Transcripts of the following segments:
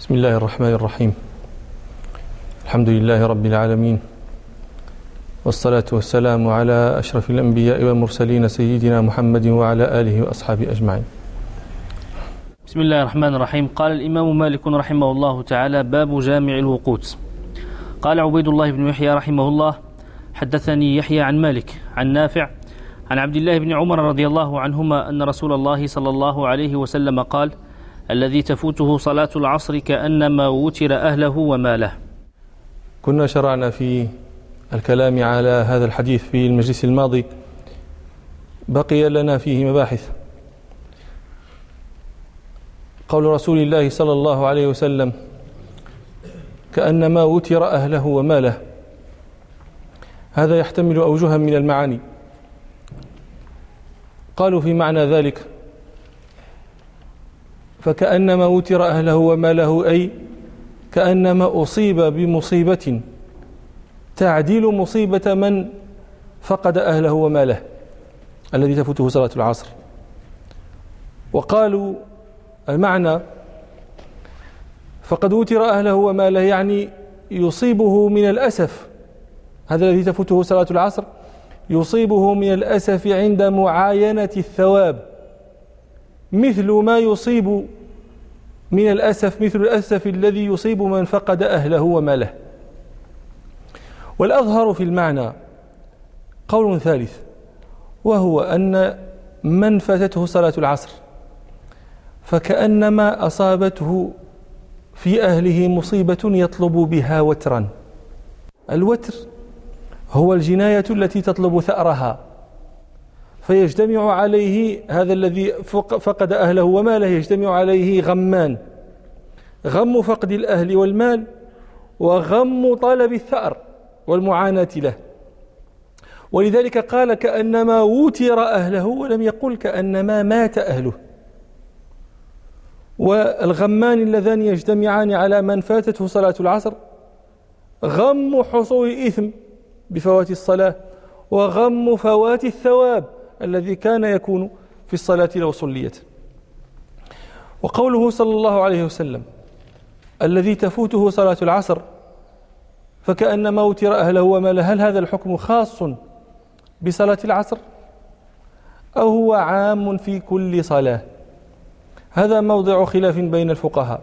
بسم الله الرحمن الرحيم الحمد لله رب العالمين والصلاة والسلام على أشرف الأنبياء والمرسلين سيدنا محمد وعلى آله وأصحابه أجمعين بسم الله الرحمن الرحيم قال الإمام مالك رحمه الله تعالى باب جامع الوقوت قال عبيد الله بن يحيى رحمه الله حدثني يحيى عن مالك عن نافع عن عبد الله بن عمر رضي الله عنهما أن رسول الله صلى الله عليه وسلم قال الذي تفوته صلاة العصر كأنما وتر أهله وماله كنا شرعنا في الكلام على هذا الحديث في المجلس الماضي. بقي لنا فيه مباحث. قول رسول الله صلى الله عليه وسلم كأنما وتر أهله وماله هذا يحتمل أوجها من المعاني. قالوا في معنى ذلك فكأنما وتر أهله وماله أي كأنما أصيب بمصيبة. تعديل مصيبة من فقد أهله وماله الذي تفوته صلاة العصر. وقالوا المعنى فقد وتر أهله وماله يعني يصيبه من الأسف. هذا الذي تفوته صلاة العصر يصيبه من الأسف عند معاينة الثواب. مثل ما يصيب من الأسف مثل الأسف الذي يصيب من فقد أهله وماله. والأظهر في المعنى قول ثالث وهو أن من فاتته صلاة العصر فكأنما أصابته في أهله مصيبة يطلب بها وترا. الوتر هو الجناية التي تطلب ثأرها. فيجتمع عليه هذا الذي فقد أهله وماله يجتمع عليه غمان. غم فقد الأهل والمال وغم طلب الثأر والمعاناة له. ولذلك قال كأنما وتر أهله ولم يقل كأنما مات أهله. والغمان اللذان يجتمعان على من فاتته صلاة العصر غم حصول إثم بفوات الصلاة وغم فوات الثواب. الذي كان يكون في الصلاة لو صليت. وقوله صلى الله عليه وسلم الذي تفوته صلاة العصر فكأنما أوتر أهله وماله هل هذا الحكم خاص بصلاة العصر؟ أو هو عام في كل صلاة؟ هذا موضع خلاف بين الفقهاء.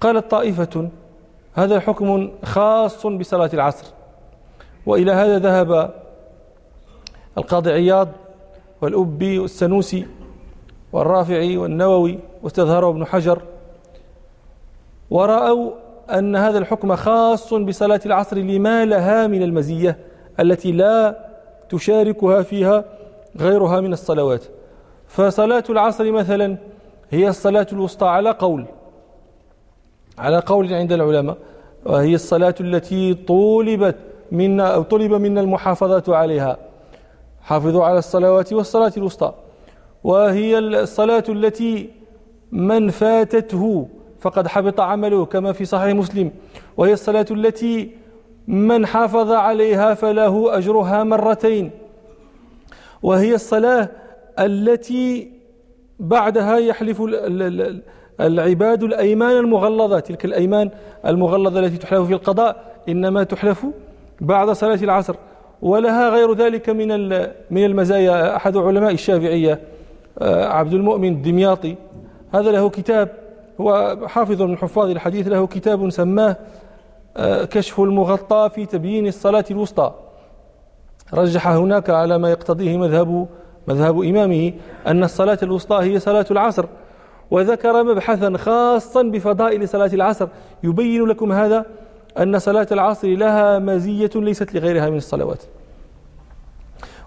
قالت طائفة هذا حكم خاص بصلاة العصر. وإلى هذا ذهب القاضي عياض والأبي والسنوسي والرافعي والنووي واستظهره ابن حجر ورأوا أن هذا الحكم خاص بصلاة العصر لما لها من المزية التي لا تشاركها فيها غيرها من الصلوات. فصلاة العصر مثلا هي الصلاة الوسطى على قول على قول عند العلماء وهي الصلاة التي طولبت منا أو طلب منا المحافظة عليها. حافظوا على الصلوات والصلاة الوسطى. وهي الصلاة التي من فاتته فقد حبط عمله كما في صحيح مسلم. وهي الصلاة التي من حافظ عليها فله أجرها مرتين. وهي الصلاة التي بعدها يحلف العباد الأيمان المغلظة. تلك الأيمان المغلظة التي تحلف في القضاء إنما تحلف بعد صلاة العصر. ولها غير ذلك من من المزايا. أحد علماء الشافعية آه، عبد المؤمن الدمياطي هذا له كتاب هو حافظ من حفاظ الحديث له كتاب سماه آه، كشف المغطى في تبيين الصلاة الوسطى. رجح هناك على ما يقتضيه مذهب مذهب إمامه أن الصلاة الوسطى هي صلاة العصر وذكر مبحثا خاصا بفضائل صلاة العصر. يبين لكم هذا أن صلاة العصر لها مزية ليست لغيرها من الصلوات.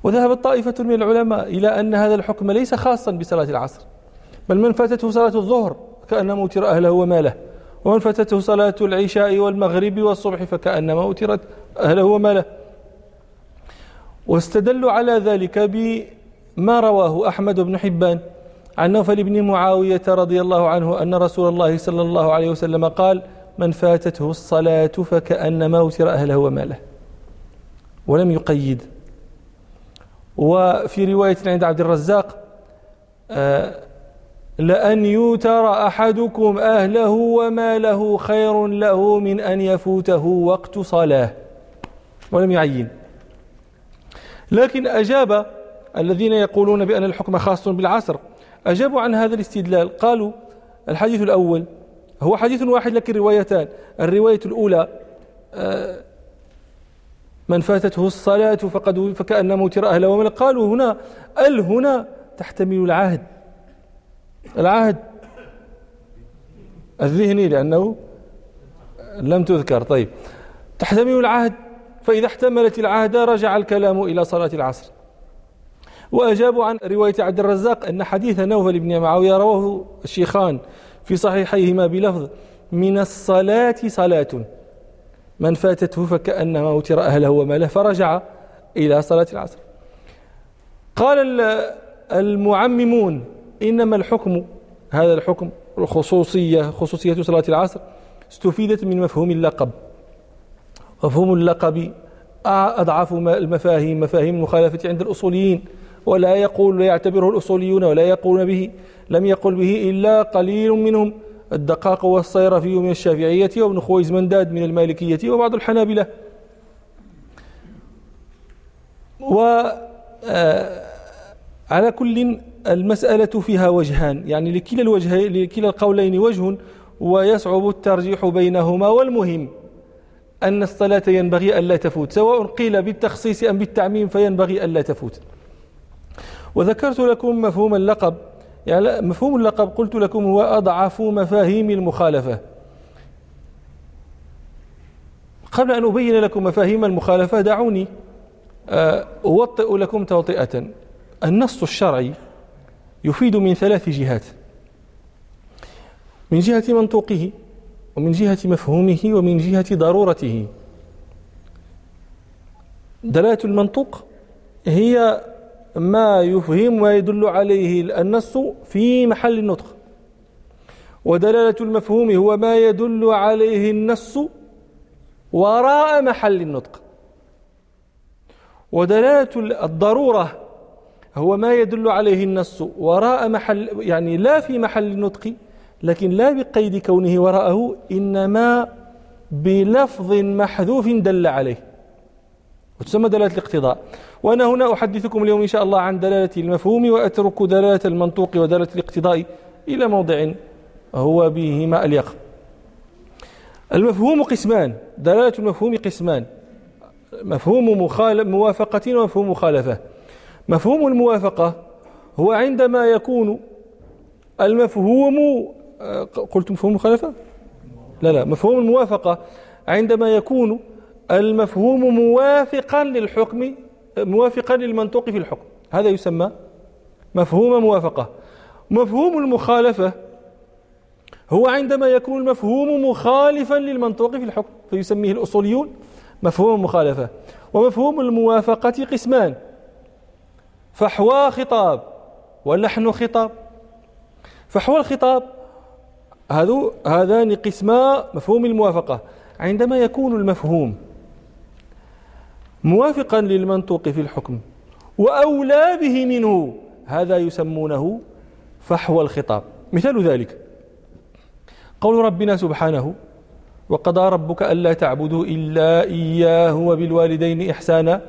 وذهبت طائفة من العلماء إلى أن هذا الحكم ليس خاصا بصلاة العصر بل من فاتته صلاة الظهر كأنما أوتر أهله وماله ومن فاتته صلاة العشاء والمغرب والصبح فكأنما أوترت أهله وماله. واستدلوا على ذلك بما رواه أحمد بن حبان عن نوفل بن معاوية رضي الله عنه أن رسول الله صلى الله عليه وسلم قال من فاتته الصلاة فكأنما أوتر أهله وماله. ولم يقيد. وفي رواية عند عبد الرزاق آه، لأن يوتر أحدكم أهله وماله خير له من أن يفوته وقت صلاة. ولم يعين. لكن أجاب الذين يقولون بأن الحكم خاص بالعصر أجابوا عن هذا الاستدلال. قالوا الحديث الأول هو حديث واحد لكن روايتان. الرواية الأولى آه، من فاتته الصلاة فقد فكأن موتر أهله ومن قالوا هنا ال هنا تحتمل العهد. العهد. الذهني لأنه لم تذكر. طيب. تحتمل العهد. فإذا احتملت العهد رجع الكلام إلى صلاة العصر. وأجابوا عن رواية عبد الرزاق أن حديث نوفل بن معاوية رواه الشيخان. في صحيحيهما بلفظ من الصلاة صلاة من فاتته فكأنما وتر أهله وماله فرجع إلى صلاة العصر. قال المعممون إنما الحكم هذا الحكم الخصوصية خصوصية صلاة العصر استفيدت من مفهوم اللقب. مفهوم اللقب أضعف المفاهيم مفاهيم المخالفة عند الأصوليين. ولا يقول يعتبره الأصوليون ولا يقولون به لم يقل به إلا قليل منهم. الدقاق والصيرفي من الشافعية وابن خويز منداد من المالكية وبعض الحنابلة. و آه، كل المسألة فيها وجهان يعني لكلا الوجهين لكلا القولين وجه ويصعب الترجيح بينهما. والمهم أن الصلاة ينبغي ألا تفوت سواء قيل بالتخصيص أم بالتعميم فينبغي ألا تفوت. وذكرت لكم مفهوم اللقب. يعني مفهوم اللقب قلت لكم هو أضعف مفاهيم المخالفة. قبل أن أبين لكم مفاهيم المخالفة دعوني آه، أوطئ لكم توطئة. النص الشرعي يفيد من ثلاث جهات. من جهة منطوقه ومن جهة مفهومه ومن جهة ضرورته. دلالة المنطوق هي ما يفهم ما يدل عليه النص في محل النطق. ودلالة المفهوم هو ما يدل عليه النص وراء محل النطق. ودلالة الضرورة هو ما يدل عليه النص وراء محل يعني لا في محل النطق لكن لا بقيد كونه وراءه إنما بلفظ محذوف دل عليه. وتسمى دلالة الاقتضاء. وأنا هنا أحدثكم اليوم إن شاء الله عن دلالة المفهوم وأترك دلالة المنطوق ودلالة الاقتضاء إلى موضع هو بهما اليق المفهوم قسمان دلالة المفهوم قسمان. مفهوم موافقة ومفهوم مخالفة. مفهوم الموافقة هو عندما يكون المفهوم آه، قلت مفهوم المخالفة لا لا مفهوم الموافقة عندما يكون المفهوم موافقا للحكم موافقا للمنطوق في الحكم. هذا يسمى مفهوم موافقة. مفهوم المخالفة هو عندما يكون المفهوم مخالفا للمنطوق في الحكم فيسميه الأصوليون مفهوم المخالفة ومفهوم الموافقة قسمان. فحوى خطاب ولحن خطاب. فحوى الخطاب هذو هذان قسما مفهوم الموافقة. عندما يكون المفهوم موافقا للمنطوق في الحكم وأولى به منه هذا يسمونه فحوى الخطاب. مثال ذلك قول ربنا سبحانه وقضى ربك ألا تعبدوا إلا إياه وبالوالدين إحسانا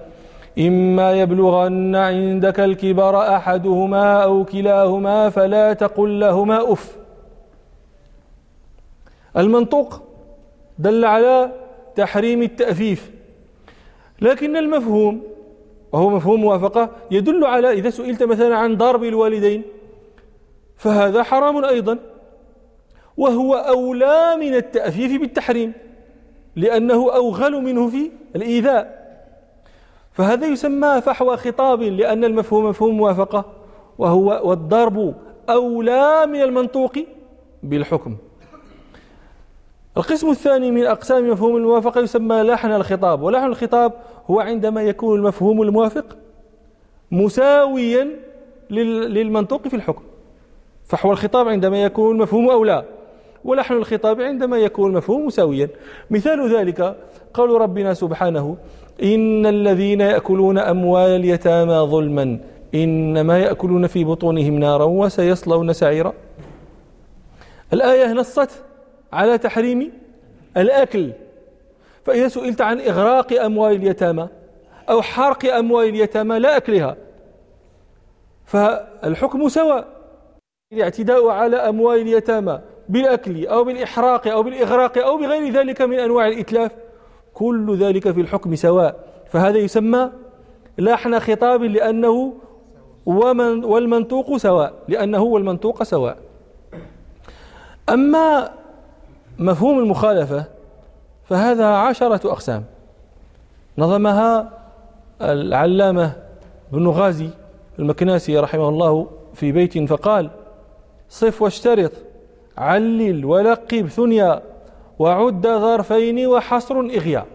إما يبلغن عندك الكبر أحدهما أو كلاهما فلا تقل لهما أف. المنطوق دل على تحريم التأفيف لكن المفهوم وهو مفهوم موافقة يدل على إذا سئلت مثلا عن ضرب الوالدين فهذا حرام أيضا وهو أولى من التأفيف بالتحريم لأنه أوغل منه في الإيذاء. فهذا يسمى فحوى خطاب لأن المفهوم مفهوم موافقة وهو والضرب أولى من المنطوق بالحكم. القسم الثاني من أقسام مفهوم الموافقة يسمى لحن الخطاب ولحن الخطاب هو عندما يكون المفهوم الموافق مساويا للمنطوق في الحكم. فحوى الخطاب عندما يكون المفهوم أولى ولحن الخطاب عندما يكون المفهوم مساويا. مثال ذلك قول ربنا سبحانه إن الذين يأكلون أموال اليتامى ظلما إنما يأكلون في بطونهم نارا وسيصلون سعيرا. الآية نصت على تحريم الأكل. فإذا سئلت عن إغراق أموال اليتامى أو حرق أموال اليتامى لا أكلها فالحكم سواء. الاعتداء على أموال اليتامى بالأكل أو بالإحراق أو بالإغراق أو بغير ذلك من أنواع الإتلاف كل ذلك في الحكم سواء. فهذا يسمى لحن خطاب لأنه ومن والمنطوق سواء لأنه والمنطوق سواء. أما مفهوم المخالفة فهذا عشرة أقسام. نظمها العلامة بن غازي المكناسي رحمه الله في بيت فقال صف واشترط علل ولقب ثنيا وعد ظرفين وحصر إغياء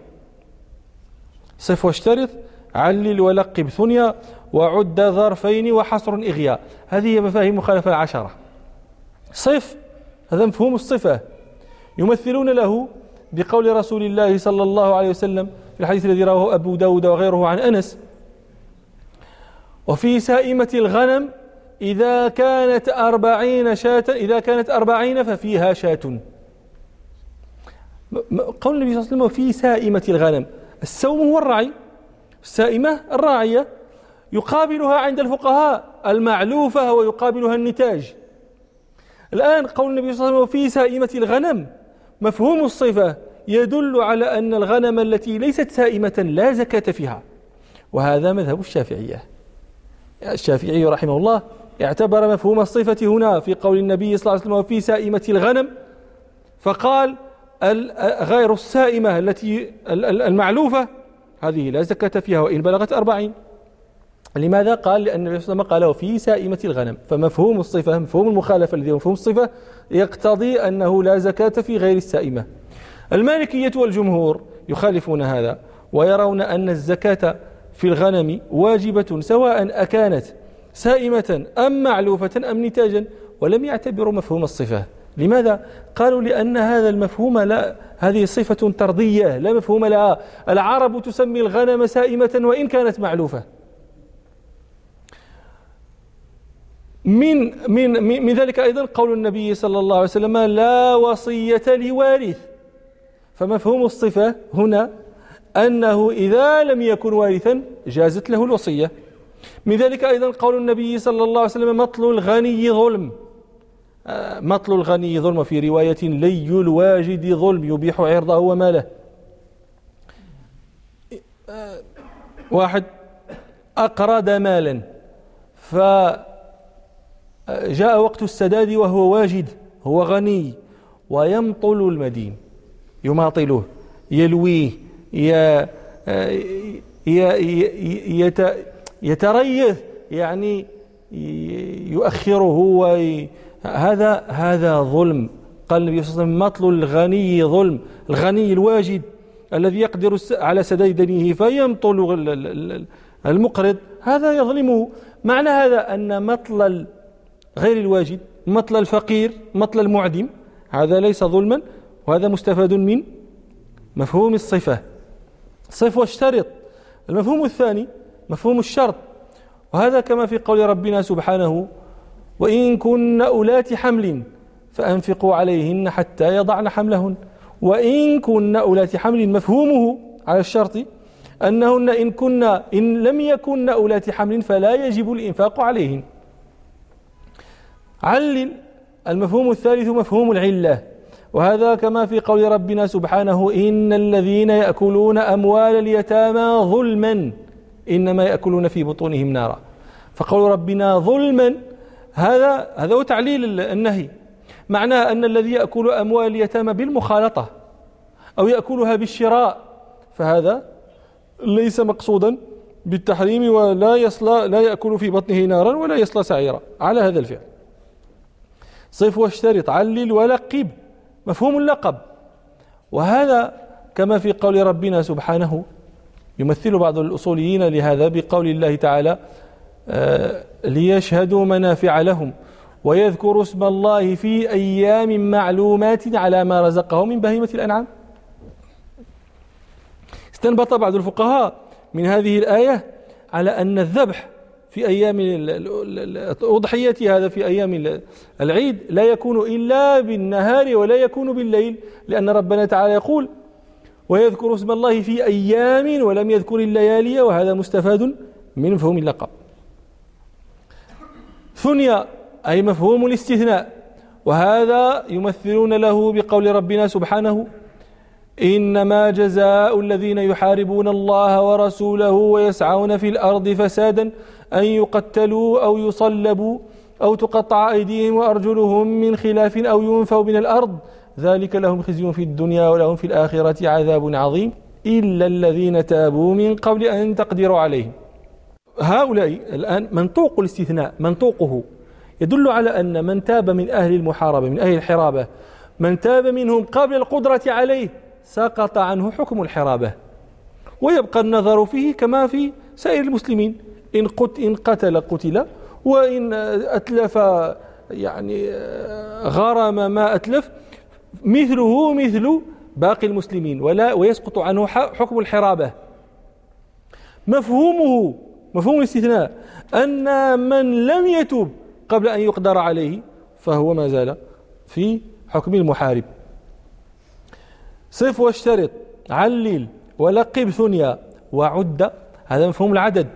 صف واشترط علل ولقب ثنيا وعد ظرفين وحصر إغياء هذه هي مفاهيم مخالفة العشرة. صف هذا مفهوم الصفة. يمثلون له بقول رسول الله صلى الله عليه وسلم في الحديث الذي رواه أبو داود وغيره عن أنس. وفي سائمة الغنم إذا كانت أربعين شاة إذا كانت أربعين ففيها شاة. قول النبي صلى الله عليه وسلم وفي سائمة الغنم. السوم هو الرعي. السائمة الراعية يقابلها عند الفقهاء المعلوفة ويقابلها النتاج. الآن قول النبي صلى الله عليه وسلم وفي سائمة الغنم مفهوم الصفة يدل على أن الغنم التي ليست سائمة لا زكاة فيها. وهذا مذهب الشافعية. الشافعي رحمه الله اعتبر مفهوم الصفة هنا في قول النبي صلى الله عليه وسلم وفي سائمة الغنم فقال غير السائمة التي المعلوفة هذه لا زكاة فيها وإن بلغت أربعين. لماذا قال؟ لأن النبي صلى الله عليه وسلم قال في سائمة الغنم. فمفهوم الصفة مفهوم المخالفة الذي هو مفهوم الصفة يقتضي أنه لا زكاة في غير السائمة. المالكية والجمهور يخالفون هذا ويرون أن الزكاة في الغنم واجبة سواء أكانت سائمة أم معلوفة أم نتاجا ولم يعتبروا مفهوم الصفة. لماذا؟ قالوا لأن هذا المفهوم لا هذه صفة ترضية لا مفهوم لها. العرب تسمي الغنم سائمة وإن كانت معلوفة. من من من ذلك أيضا قول النبي صلى الله عليه وسلم لا وصية لوارث. فمفهوم الصفة هنا أنه إذا لم يكن وارثا جازت له الوصية. من ذلك أيضا قول النبي صلى الله عليه وسلم مطل الغني ظلم. آه، مطل الغني ظلم في رواية لي الواجد ظلم يبيح عرضه وماله آه، واحد أقرض مالا فجاء وقت السداد وهو واجد هو غني ويمطل المدين يماطله يلويه يتريث يعني يؤخره هذا هذا ظلم قال النبي صلى الله عليه وسلم مطل الغني ظلم الغني الواجد الذي يقدر على سداد دينه فيمطل المقرض هذا يظلمه. معنى هذا أن مطل غير الواجد مطل الفقير مطل المعدم هذا ليس ظلما وهذا مستفاد من مفهوم الصفة. صف واشترط المفهوم الثاني مفهوم الشرط. وهذا كما في قول ربنا سبحانه وإن كن أولات حمل فأنفقوا عليهن حتى يضعن حملهن. وإن كن أولات حمل مفهومه على الشرط أنهن إن كن إن لم يكن أولات حمل فلا يجب الإنفاق عليهن. علل المفهوم الثالث مفهوم العلة. وهذا كما في قول ربنا سبحانه إن الذين يأكلون أموال اليتامى ظلما إنما يأكلون في بطونهم نارا. فقول ربنا ظلما هذا هذا هو تعليل النهي. معناه أن الذي يأكل أموال اليتامى بالمخالطة أو يأكلها بالشراء فهذا ليس مقصودا بالتحريم ولا يصلى لا يأكل في بطنه نارا ولا يصلى سعيرا. على هذا الفعل. صف واشترط علل ولقب. مفهوم اللقب. وهذا كما في قول ربنا سبحانه يمثل بعض الأصوليين لهذا بقول الله تعالى آه، ليشهدوا منافع لهم ويذكروا اسم الله في أيام معلومات على ما رزقهم من بهيمة الأنعام. استنبط بعض الفقهاء من هذه الآية على أن الذبح في أيام الأضحية هذا في أيام العيد لا يكون إلا بالنهار ولا يكون بالليل لأن ربنا تعالى يقول ويذكر اسم الله في أيام ولم يذكر الليالي وهذا مستفاد من مفهوم اللقب. ثنيا أي مفهوم الاستثناء وهذا يمثلون له بقول ربنا سبحانه إنما جزاء الذين يحاربون الله ورسوله ويسعون في الأرض فسادا أن يقتلوا أو يصلبوا أو تقطع أيديهم وأرجلهم من خلاف أو ينفوا من الأرض. ذلك لهم خزي في الدنيا ولهم في الآخرة عذاب عظيم. إلا الذين تابوا من قبل أن تقدروا عليهم. هؤلاء الآن منطوق الاستثناء منطوقه. يدل على أن من تاب من أهل المحاربة من أهل الحرابة من تاب منهم قبل القدرة عليه سقط عنه حكم الحرابة. ويبقى النظر فيه كما في سائر المسلمين. إن, قت إن قتل قتل. وإن أتلف يعني غرم ما أتلف. مثله مثل باقي المسلمين. ولا ويسقط عنه حكم الحرابة. مفهومه مفهوم الاستثناء. أن من لم يتوب قبل أن يقدر عليه فهو ما زال في حكم المحارب. صف واشترط علل ولقب ثنيا وعد. هذا مفهوم العدد.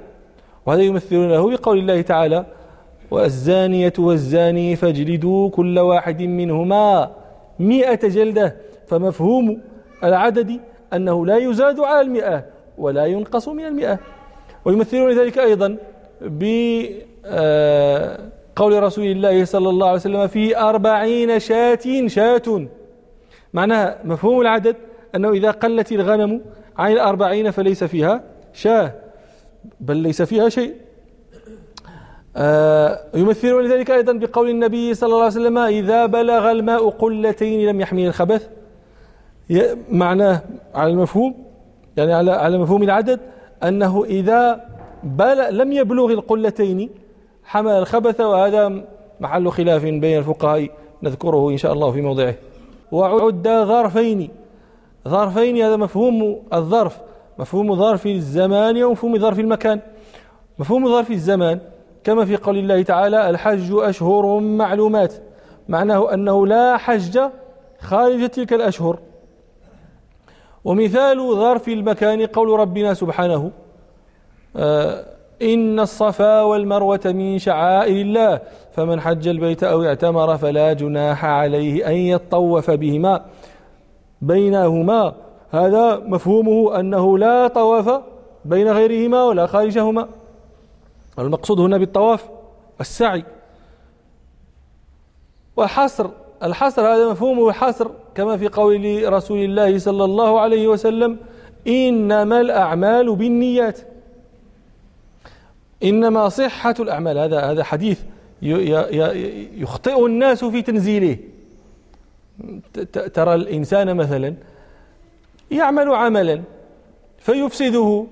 وهذا يمثل له بقول الله تعالى والزانية والزاني فاجلدوا كل واحد منهما مئة جلدة فمفهوم العدد أنه لا يزاد على المئة ولا ينقص من المئة. ويمثلون ذلك أيضا بقول آه، رسول الله صلى الله عليه وسلم في أربعين شاة شاة. معناها مفهوم العدد أنه إذا قلت الغنم عن الأربعين فليس فيها شاة. بل ليس فيها شيء. آه يمثلون ذلك أيضا بقول النبي صلى الله عليه وسلم إذا بلغ الماء قلتين لم يحمل الخبث. معناه على المفهوم يعني على على مفهوم العدد أنه إذا لم يبلغ القلتين حمل الخبث وهذا محل خلاف بين الفقهاء نذكره إن شاء الله في موضعه. وعد ظرفين ظرفين هذا مفهوم الظرف. مفهوم ظرف الزمان ومفهوم ظرف المكان. مفهوم ظرف الزمان كما في قول الله تعالى الحج أشهر معلومات معناه أنه لا حج خارج تلك الأشهر. ومثال ظرف المكان قول ربنا سبحانه آه، إن الصفا والمروة من شعائر الله فمن حج البيت أو اعتمر فلا جناح عليه أن يطوف بهما بينهما هذا مفهومه أنه لا طواف بين غيرهما ولا خارجهما. المقصود هنا بالطواف السعي وحصر الحصر هذا مفهومه الحصر كما في قول رسول الله صلى الله عليه وسلم إنما الأعمال بالنيات. إنما صحة الأعمال. هذا هذا حديث يخطئ الناس في تنزيله. ترى الإنسان مثلا يعمل عملا فيفسده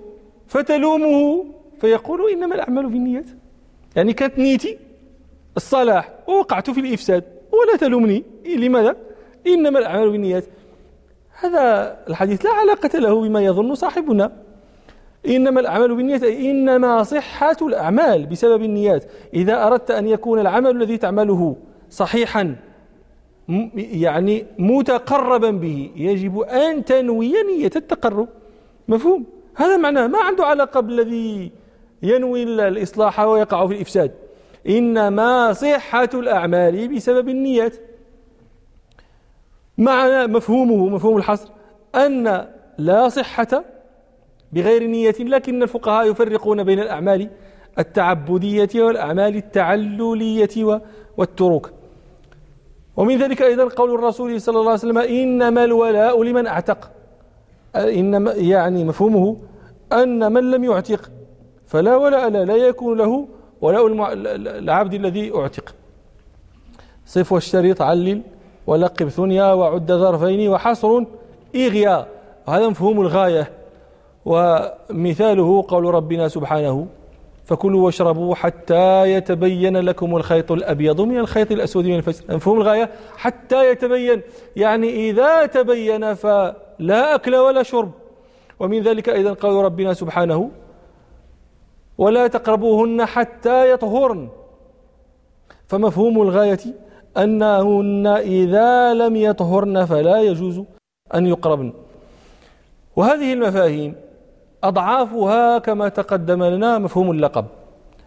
فتلومه فيقول إنما الأعمال بالنيات. يعني كانت نيتي الصلاح ووقعت في الإفساد ولا تلومني. لماذا؟ إنما الأعمال بالنيات. هذا الحديث لا علاقة له بما يظن صاحبنا. إنما الأعمال بالنيات إنما صحة الأعمال بسبب النيات. إذا أردت أن يكون العمل الذي تعمله صحيحا يعني متقربا به. يجب أن تنوي نية التقرب. مفهوم؟ هذا معناه ما عنده علاقة بالذي ينوي الإصلاح ويقع في الإفساد. إنما صحة الأعمال بسبب النيات. معنى مفهومه مفهوم الحصر أن لا صحة بغير نية لكن الفقهاء يفرقون بين الأعمال التعبدية والأعمال التعللية والتروك. ومن ذلك أيضا قول الرسول صلى الله عليه وسلم إنما الولاء لمن أعتق. إنما يعني مفهومه أن من لم يعتق فلا ولاء لا, لا يكون له ولاء العبد الذي أعتق. صف والشريط علل ولقب ثنيا وعد ظرفين وحصر إغيا وهذا مفهوم الغاية. ومثاله قول ربنا سبحانه فكلوا واشربوا حتى يتبين لكم الخيط الأبيض من الخيط الأسود من الفجر. مفهوم الغاية؟ حتى يتبين. يعني إذا تبين فلا أكل ولا شرب. ومن ذلك أيضا قول ربنا سبحانه ولا تقربوهن حتى يطهرن. فمفهوم الغاية أنهن إذا لم يطهرن فلا يجوز أن يقربن. وهذه المفاهيم أضعافها كما تقدم لنا مفهوم اللقب.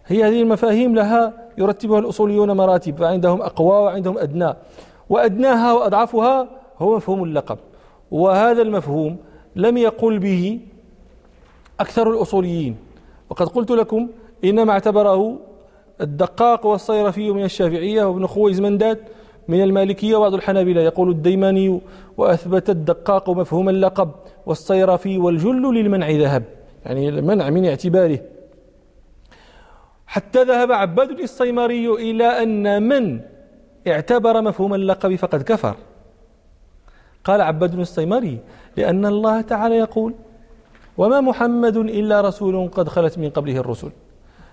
هي هذه المفاهيم لها يرتبها الأصوليون مراتب فعندهم أقوى وعندهم أدنى. وأدناها وأضعفها هو مفهوم اللقب. وهذا المفهوم لم يقل به أكثر الأصوليين. وقد قلت لكم إنما اعتبره الدقاق والصيرفي من الشافعية وابن خويز منداد من المالكية وبعض الحنابلة. يقول الديماني وأثبت الدقاق مفهوم اللقب والصيرفي والجل للمنع ذهب. يعني المنع من اعتباره. حتى ذهب عباد الصيمري إلى أن من اعتبر مفهوم اللقب فقد كفر. قال عباد الصيمري لأن الله تعالى يقول وما محمد إلا رسول قد خلت من قبله الرسل.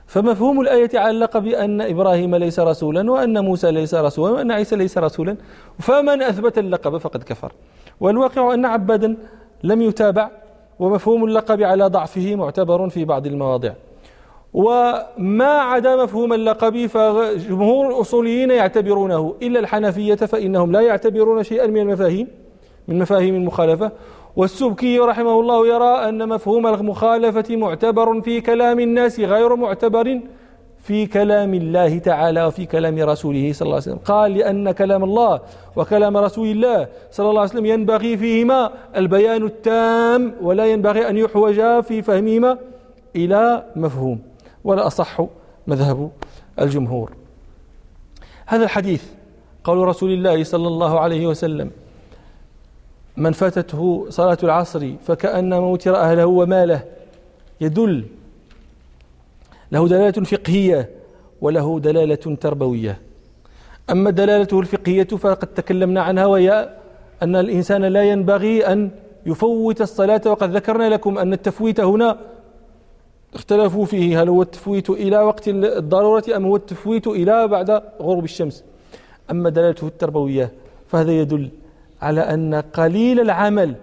فمفهوم الآية علق بأن إبراهيم ليس رسولا وأن موسى ليس رسولا وأن عيسى ليس رسولا. فمن أثبت اللقب فقد كفر. والواقع أن عبادا لم يتابع ومفهوم اللقب على ضعفه معتبر في بعض المواضع. وما عدا مفهوم اللقب فجمهور الأصوليين يعتبرونه إلا الحنفية فإنهم لا يعتبرون شيئا من المفاهيم من مفاهيم المخالفة. والسبكي رحمه الله يرى أن مفهوم المخالفة معتبر في كلام الناس غير معتبر في كلام الله تعالى وفي كلام رسوله صلى الله عليه وسلم. قال لأن كلام الله وكلام رسول الله صلى الله عليه وسلم ينبغي فيهما البيان التام ولا ينبغي أن يحوج في فهمهما إلى مفهوم ولا أصح مذهب الجمهور. هذا الحديث قول رسول الله صلى الله عليه وسلم من فاتته صلاة العصر فكأنما وتر أهله وماله يدل. له دلالة فقهية وله دلالة تربوية. أما دلالته الفقهية فقد تكلمنا عنها وهي أن الإنسان لا ينبغي أن يفوت الصلاة. وقد ذكرنا لكم أن التفويت هنا اختلفوا فيه هل هو التفويت إلى وقت الضرورة أم هو التفويت إلى بعد غروب الشمس. أما دلالته التربوية فهذا يدل على أن قليل العمل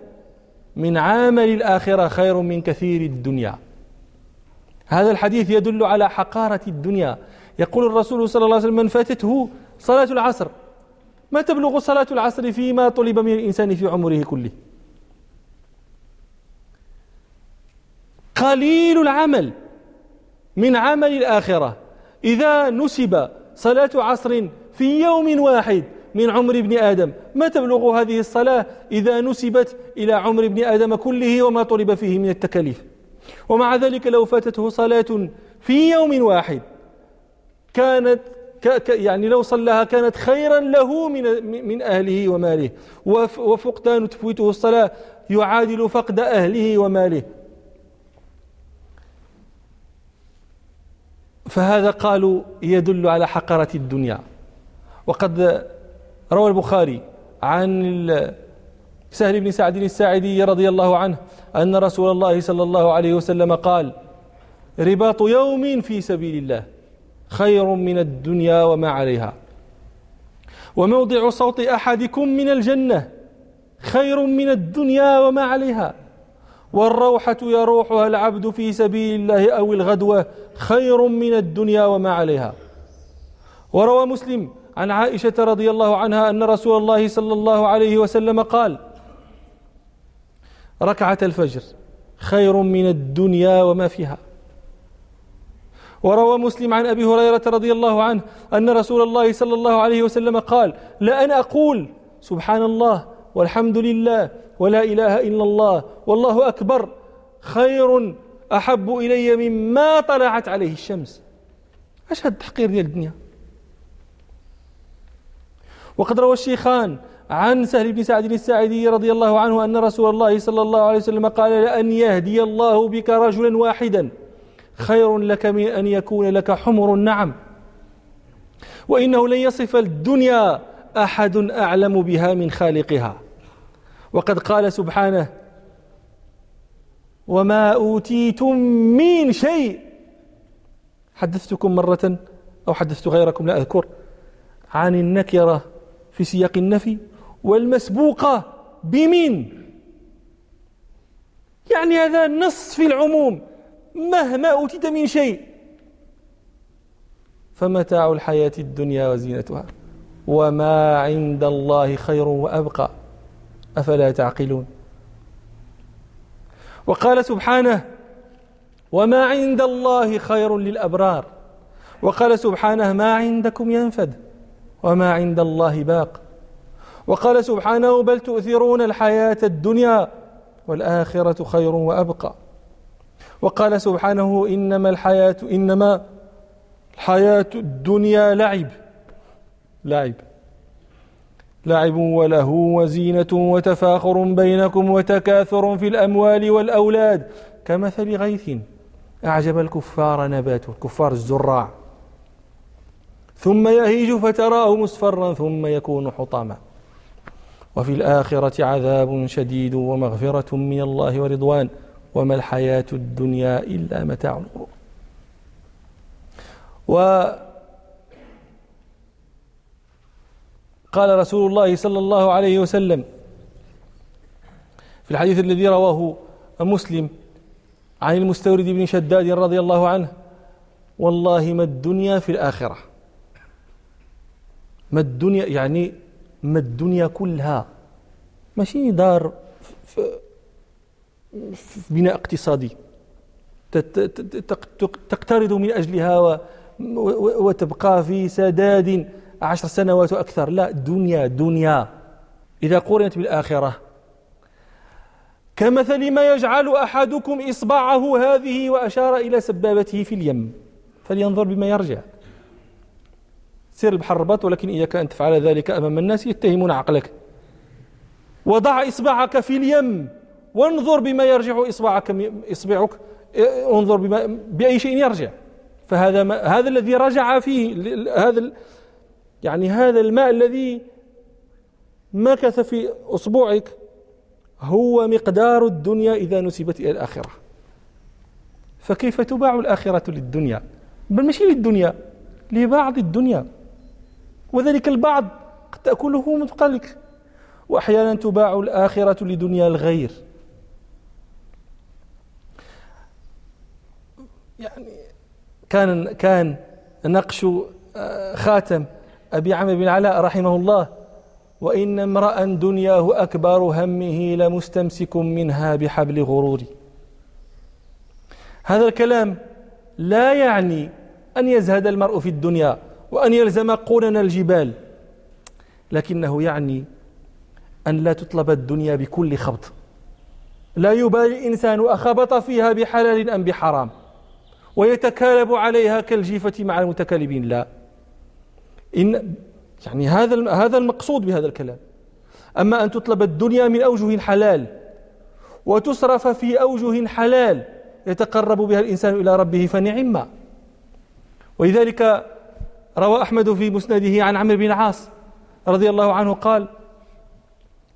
من عمل الآخرة خير من كثير الدنيا. هذا الحديث يدل على حقارة الدنيا. يقول الرسول صلى الله عليه وسلم من فاتته صلاة العصر. ما تبلغ صلاة العصر فيما طلب من الإنسان في عمره كله؟ قليل العمل من عمل الآخرة. إذا نسب صلاة عصر في يوم واحد من عمر ابن آدم. ما تبلغ هذه الصلاة إذا نسبت إلى عمر ابن آدم كله وما طلب فيه من التكاليف؟ ومع ذلك لو فاتته صلاة في يوم واحد كانت يعني لو صلاها كانت خيرا له من من أهله وماله. وفقدان تفويته الصلاة يعادل فقد أهله وماله. فهذا قالوا يدل على حقرة الدنيا. وقد روى البخاري عن سهل بن سعد الساعدي رضي الله عنه أن رسول الله صلى الله عليه وسلم قال رباط يوم في سبيل الله خير من الدنيا وما عليها. وموضع صوت أحدكم من الجنة خير من الدنيا وما عليها. والروحة يروحها العبد في سبيل الله أو الغدوة خير من الدنيا وما عليها. وروى مسلم عن عائشة رضي الله عنها أن رسول الله صلى الله عليه وسلم قال ركعة الفجر خير من الدنيا وما فيها. وروى مسلم عن أبي هريرة رضي الله عنه أن رسول الله صلى الله عليه وسلم قال لأن أقول سبحان الله والحمد لله ولا إله إلا الله والله أكبر. خير أحب إلي مما طلعت عليه الشمس. أشهد تحقير ديال الدنيا وقد روى الشيخان عن سهل بن سعد الساعدي رضي الله عنه أن رسول الله صلى الله عليه وسلم قال لأن يهدي الله بك رجلا واحدا خير لك من أن يكون لك حمر النعم. وإنه لن يصف الدنيا أحد أعلم بها من خالقها. وقد قال سبحانه وما أوتيتم من شيء. حدثتكم مرة أو حدثت غيركم لا أذكر. عن النكرة في سياق النفي والمسبوقة بمن يعني هذا نص في العموم مهما أوتيت من شيء. فمتاع الحياة الدنيا وزينتها وما عند الله خير وأبقى. أفلا تعقلون؟ وقال سبحانه وما عند الله خير للأبرار. وقال سبحانه ما عندكم ينفد. وما عند الله باق. وقال سبحانه بل تؤثرون الحياة الدنيا والآخرة خير وأبقى. وقال سبحانه إنما الحياة إنما الحياة الدنيا لعب. لعب. لعب وله وزينة وتفاخر بينكم وتكاثر في الأموال والأولاد. كمثل غيث أعجب الكفار نباته. الكفار الزراع. ثم يهيج فتراه مصفرا ثم يكون حطاما. وفي الآخرة عذاب شديد ومغفرة من الله ورضوان. وما الحياة الدنيا إلا متاع الغرور. قال رسول الله صلى الله عليه وسلم في الحديث الذي رواه مسلم عن المستورد بن شداد رضي الله عنه والله ما الدنيا في الآخرة. ما الدنيا يعني ما الدنيا كلها. ماشي دار في بناء اقتصادي. تقترض من أجلها وتبقى في سداد عشر سنوات وأكثر. لا دنيا دنيا. إذا قرنت بالآخرة. كمثل ما يجعل أحدكم إصبعه هذه وأشار إلى سبابته في اليم. فلينظر بما يرجع. سير البحر رباط ولكن إياك أن تفعل ذلك أمام الناس يتهمون عقلك. وضع إصبعك في اليم. وانظر بما يرجع إصبعك إصبعك انظر بما بأي شيء يرجع. فهذا ما هذا الذي رجع فيه هذا يعني هذا الماء الذي مكث في أصبعك هو مقدار الدنيا إذا نسبت إلى الآخرة. فكيف تباع الآخرة للدنيا؟ بل مش للدنيا لبعض الدنيا. وذلك البعض قد تأكله متقلك وأحيانا تباع الآخرة لدنيا الغير. يعني كان كان نقش آه، خاتم أبي عمرو بن علاء رحمه الله وإن امرأ دنياه أكبر همه لمستمسك منها بحبل غرور. هذا الكلام لا يعني أن يزهد المرء في الدنيا. وأن يلزم قرن الجبال. لكنه يعني أن لا تطلب الدنيا بكل خبط. لا يبالي الإنسان أخبط فيها بحلال أم بحرام. ويتكالب عليها كالجيفة مع المتكالبين. لا. إن يعني هذا هذا المقصود بهذا الكلام. أما أن تطلب الدنيا من أوجه حلال وتصرف في أوجه حلال يتقرب بها الإنسان إلى ربه فنعم. ولذلك روى أحمد في مسنده عن عمرو بن العاص رضي الله عنه قال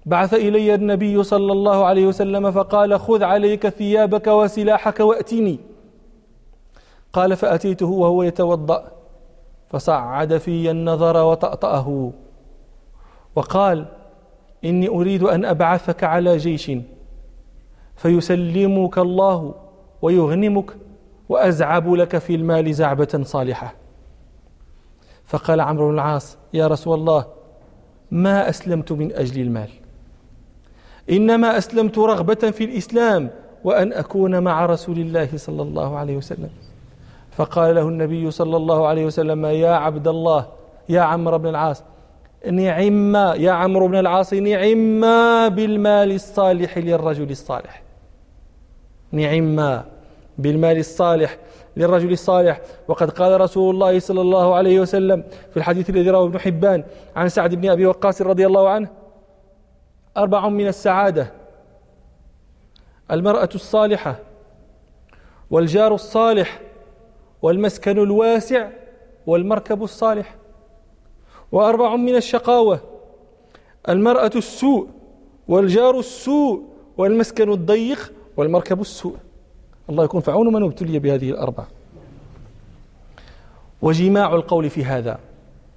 بعث إلي النبي صلى الله عليه وسلم فقال خذ عليك ثيابك وسلاحك وأتني قال فأتيته وهو يتوضأ فصعد في النظر وطأطأه وقال إني أريد أن أبعثك على جيش فيسلمك الله ويغنمك وأزعب لك في المال زعبة صالحة. فقال عمرو بن العاص يا رسول الله ما أسلمت من أجل المال. إنما أسلمت رغبة في الإسلام وأن أكون مع رسول الله صلى الله عليه وسلم. فقال له النبي صلى الله عليه وسلم يا عبد الله يا عمرو بن العاص نعم يا عمرو بن العاص نعم بالمال الصالح للرجل الصالح. نعم بالمال الصالح للرجل الصالح. وقد قال رسول الله صلى الله عليه وسلم في الحديث الذي رواه ابن حبان عن سعد بن أبي وقاص رضي الله عنه أربع من السعادة المرأة الصالحة والجار الصالح والمسكن الواسع والمركب الصالح. وأربع من الشقاوة المرأة السوء والجار السوء والمسكن الضيق والمركب السوء. الله يكون في عون من ابتلي بهذه الأربع وجماع القول في هذا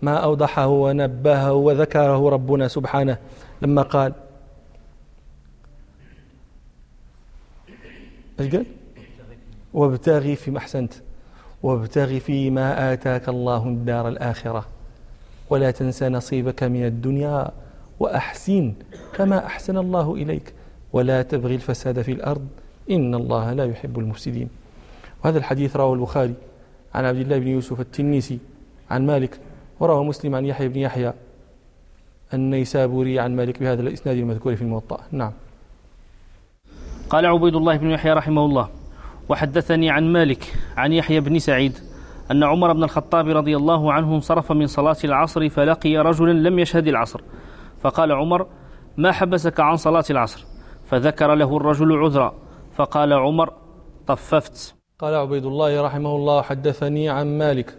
ما أوضحه ونبهه وذكره ربنا سبحانه لما قال إيش قال؟ وابتغي فيما أحسنت وابتغ فيما آتاك الله الدار الآخرة. ولا تنسى نصيبك من الدنيا وأحسن كما أحسن الله إليك. ولا تبغي الفساد في الأرض إن الله لا يحب المفسدين. وهذا الحديث رواه البخاري عن عبد الله بن يوسف التنيسي عن مالك ورواه مسلم عن يحيى بن يحيى النيسابوري عن مالك بهذا الإسناد المذكور في الموطأ. نعم. قال عبيد الله بن يحيى رحمه الله وحدثني عن مالك عن يحيى بن سعيد أن عمر بن الخطاب رضي الله عنه انصرف من صلاة العصر فلقي رجلا لم يشهد العصر. فقال عمر ما حبسك عن صلاة العصر؟ فذكر له الرجل عذرا. فقال عمر طففت. قال عبيد الله رحمه الله حدثني عن مالك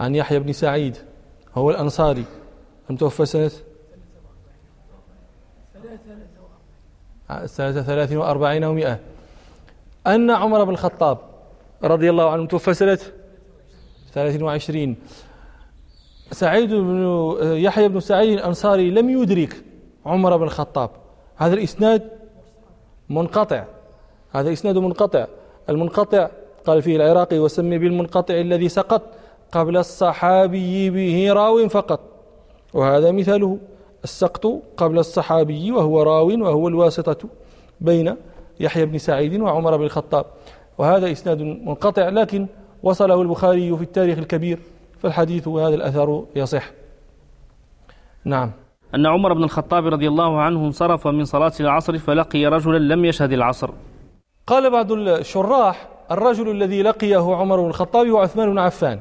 عن يحيى بن سعيد هو الأنصاري. المتوفى سنة سنة ثلاث وأربعين ومائة أن عمر بن الخطاب رضي الله عنه توفى سنة ثلاث وعشرين. سعيد بن يحيى بن سعيد الأنصاري لم يدرك عمر بن الخطاب. هذا الإسناد منقطع. هذا إسناد منقطع. المنقطع قال فيه العراقي وسمي بالمنقطع الذي سقط قبل الصحابي به راو فقط. وهذا مثاله السقط قبل الصحابي وهو راو وهو الواسطة بين يحيى بن سعيد وعمر بن الخطاب. وهذا إسناد منقطع لكن وصله البخاري في التاريخ الكبير فالحديث وهذا الأثر يصح. نعم. أن عمر بن الخطاب رضي الله عنه انصرف من صلاة العصر فلقي رجلا لم يشهد العصر. قال بعض الشراح الرجل الذي لقيه عمر بن الخطاب هو عثمان بن عفان.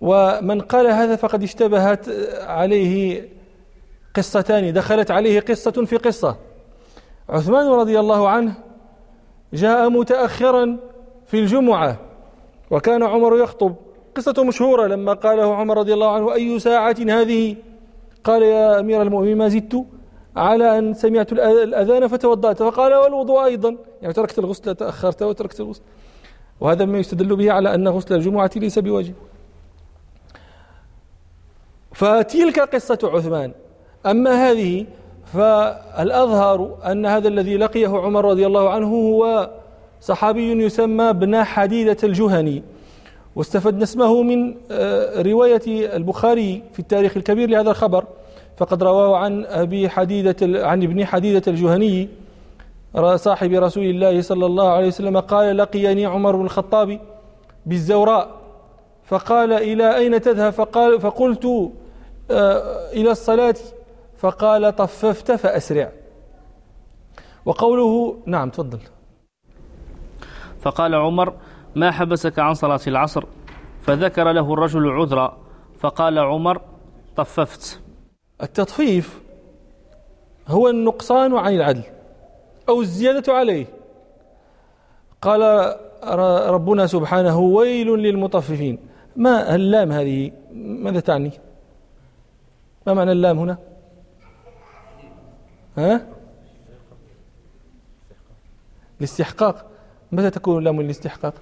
ومن قال هذا فقد اشتبهت عليه قصتان دخلت عليه قصة في قصة. عثمان رضي الله عنه جاء متأخرا في الجمعة وكان عمر يخطب. قصة مشهورة لما قاله عمر رضي الله عنه أي ساعة هذه؟ قال يا أمير المؤمنين ما زدت؟ على أن سمعت الأذان فتوضأت فقال والوضوء أيضا. يعني تركت الغسل تأخرت وتركت الغسل. وهذا ما يستدل به على أن غسل الجمعة ليس بواجب. فتلك قصة عثمان. أما هذه فالأظهر أن هذا الذي لقيه عمر رضي الله عنه هو صحابي يسمى ابن حديدة الجهني. واستفدنا اسمه من آه، رواية البخاري في التاريخ الكبير لهذا الخبر. فقد رواه عن أبي حديدة عن ابن حديدة الجهني صاحب رسول الله صلى الله عليه وسلم قال لقيني عمر بن الخطاب بالزوراء. فقال إلى أين تذهب؟ فقال فقلت آه، إلى الصلاة. فقال طففت فأسرع. وقوله نعم تفضل. فقال عمر ما حبسك عن صلاة العصر؟ فذكر له الرجل عذرا فقال عمر طففت. التطفيف هو النقصان عن العدل أو الزيادة عليه. قال ربنا سبحانه ويل للمطففين. ما اللام هذه؟ ماذا تعني؟ ما معنى اللام هنا؟ ها؟ الاستحقاق. متى تكون اللام الاستحقاق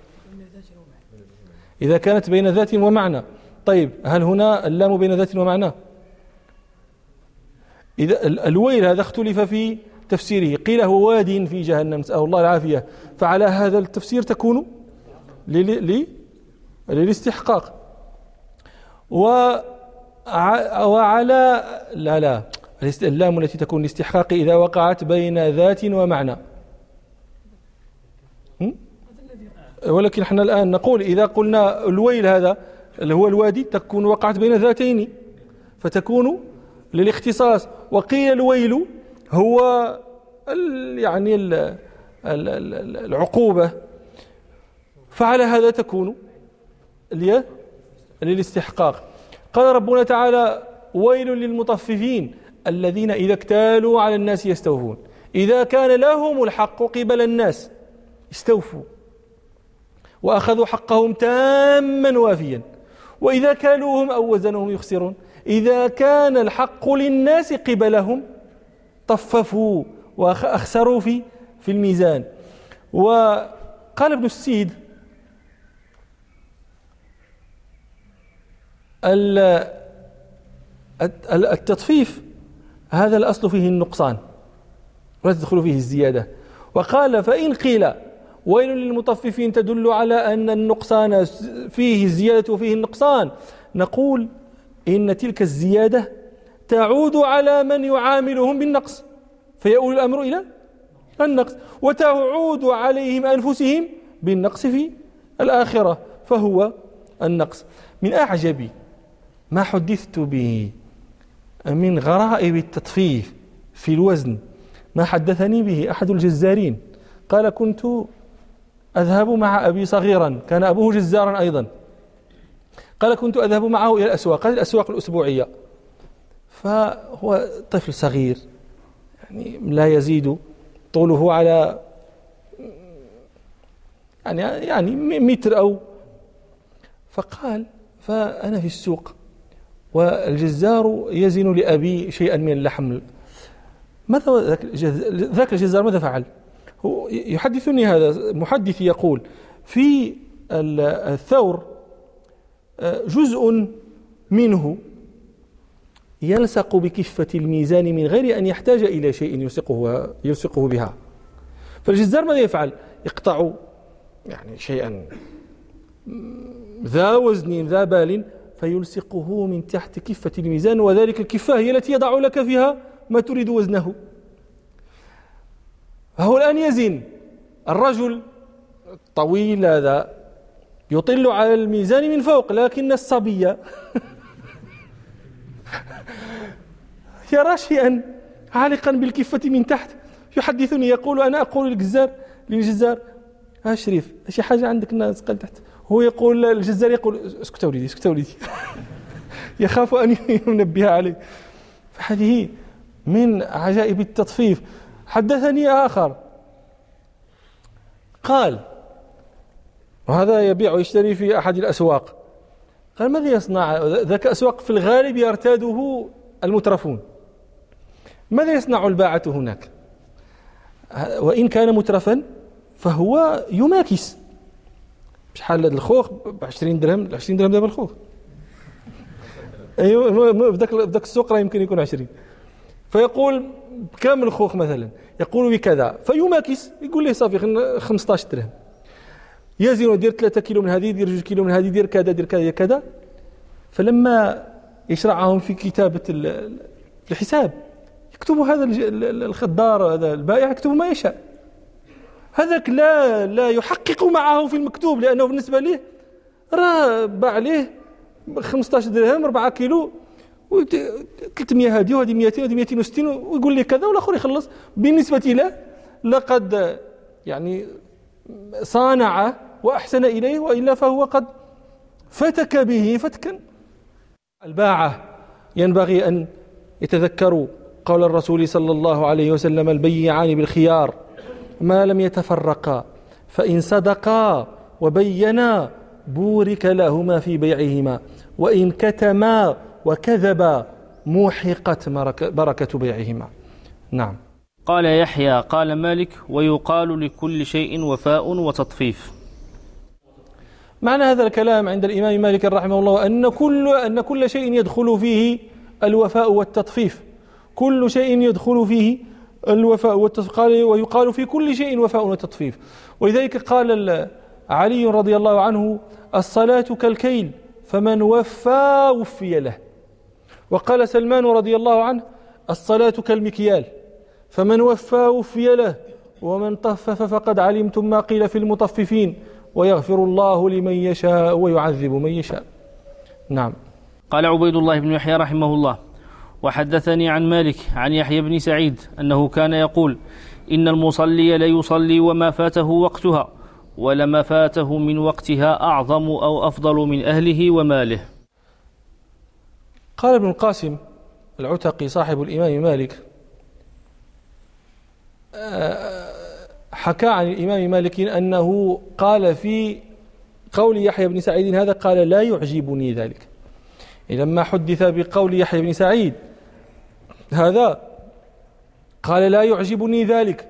إذا كانت بين ذات ومعنى. طيب هل هنا اللام بين ذات ومعنى؟ إذا الويل هذا اختلف في تفسيره. قيل هو واد في جهنم نسأل الله العافية. فعلى هذا التفسير تكون للاستحقاق. وعلى لا لا. اللام التي تكون الاستحقاق إذا وقعت بين ذات ومعنى. ولكن إحنا الآن نقول إذا قلنا الويل هذا اللي هو الوادي تكون وقعت بين ذاتين فتكون للاختصاص. وقيل الويل هو يعني ال العقوبة. فعلى هذا تكون للاستحقاق. قال ربنا تعالى ويل للمطففين الذين إذا اكتالوا على الناس يستوفون. إذا كان لهم الحق قبل الناس استوفوا. وأخذوا حقهم تاما وافيا. وإذا كالوهم أو وزنهم يخسرون إذا كان الحق للناس قبلهم طففوا وأخسروا في في الميزان. وقال ابن السيد التطفيف هذا الأصل فيه النقصان. ولا تدخل فيه الزيادة. وقال فإن قيل ويل للمطففين تدل على أن النقصان فيه الزيادة وفيه النقصان نقول إن تلك الزيادة تعود على من يعاملهم بالنقص فيؤول الأمر إلى النقص وتعود عليهم أنفسهم بالنقص في الآخرة فهو النقص. من أعجب ما حدثت به من غرائب التطفيف في الوزن ما حدثني به أحد الجزارين. قال كنت أذهب مع أبي صغيرا كان أبوه جزارا أيضا. قال كنت أذهب معه إلى الأسواق. هذه الأسواق الأسبوعية. فهو طفل صغير يعني لا يزيد طوله على يعني يعني متر أو فقال فأنا في السوق والجزار يزن لأبي شيئا من اللحم. ماذا ذاك الجزار ماذا فعل؟ هو يحدثني هذا محدث يقول في الثور جزء منه يلصق بكفة الميزان من غير أن يحتاج إلى شيء يلصقه يلصقه بها. فالجزار ماذا يفعل؟ يقطع يعني شيئا ذا وزن ذا بال فيلصقه من تحت كفة الميزان وذلك الكفة هي التي يضع لك فيها ما تريد وزنه. فهو الآن يزن. الرجل الطويل هذا يطل على الميزان من فوق لكن الصبي. يرى شيئا عالقا بالكفة من تحت يحدثني يقول أنا أقول للجزار للجزار ها شريف شي حاجة عندك قال تحت. هو يقول الجزار يقول اسكت وليدي اسكت وليدي يخاف أن ينبه عليه فهذه من عجائب التطفيف. حدثني آخر. قال وهذا يبيع ويشتري في أحد الأسواق. قال ماذا يصنع؟ ذاك أسواق في الغالب يرتاده المترفون. ماذا يصنع الباعة هناك؟ وإن كان مترفا فهو يماكس. بشحال الخوخ ب 20 درهم 20 درهم دابا الخوخ. أيوه في ذاك السوق راه يمكن يكون 20 فيقول كامل الخوخ مثلا؟ يقول بكذا فيماكس. يقول له صافي 15 درهم. يزن يدير 3 كيلو من هذه يدير 2 كيلو من هذه يدير كذا يدير كذا كذا. فلما يشرعهم في كتابة الحساب يكتب هذا الخدار هذا البائع يكتب ما يشاء. هذاك لا لا يحقق معه في المكتوب لأنه بالنسبة له راه باع عليه 15 درهم 4 كيلو 300 هذه وهذه 200 وهذه 260 ويقول لي كذا والآخر يخلص. بالنسبة له لقد يعني صانع وأحسن إليه وإلا فهو قد فتك به فتكا. الباعة ينبغي أن يتذكروا قول الرسول صلى الله عليه وسلم البيعان بالخيار ما لم يتفرقا فإن صدقا وبينا بورك لهما في بيعهما وإن كتما وكذبا موحقت بركة بيعهما. نعم. قال يحيى قال مالك ويقال لكل شيء وفاء وتطفيف. معنى هذا الكلام عند الإمام مالك رحمه الله أن كل أن كل شيء يدخل فيه الوفاء والتطفيف. كل شيء يدخل فيه الوفاء والتطفيف. قال ويقال في كل شيء وفاء وتطفيف. ولذلك قال علي رضي الله عنه الصلاة كالكيل فمن وفى وفي له. وقال سلمان رضي الله عنه الصلاة كالمكيال فمن وفى وفي له ومن طفف فقد علمتم ما قيل في المطففين. ويغفر الله لمن يشاء ويعذب من يشاء. نعم. قال عبيد الله بن يحيى رحمه الله وحدثني عن مالك عن يحيى بن سعيد أنه كان يقول إن المصلي ليصلي وما فاته وقتها ولما فاته من وقتها أعظم أو أفضل من أهله وماله. قال ابن القاسم العتقي صاحب الإمام مالك آه، حكى عن الإمام مالك أنه قال في قول يحيى بن سعيد هذا قال لا يعجبني ذلك. لما حدث بقول يحيى بن سعيد هذا قال لا يعجبني ذلك.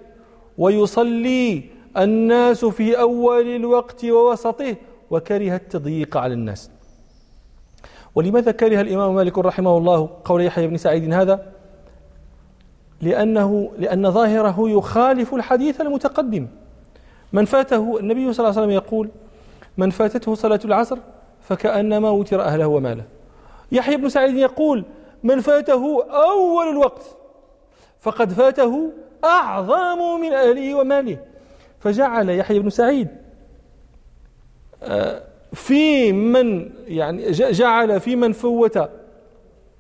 ويصلي الناس في أول الوقت ووسطه وكره التضييق على الناس. ولماذا كره الإمام مالك رحمه الله قول يحيى بن سعيد هذا؟ لأنه لأن ظاهره يخالف الحديث المتقدم. من فاته النبي صلى الله عليه وسلم يقول من فاتته صلاة العصر فكأنما وتر أهله وماله. يحيى بن سعيد يقول من فاته أول الوقت فقد فاته أعظم من أهله وماله. فجعل يحيى بن سعيد آه، في من يعني جعل في من فوت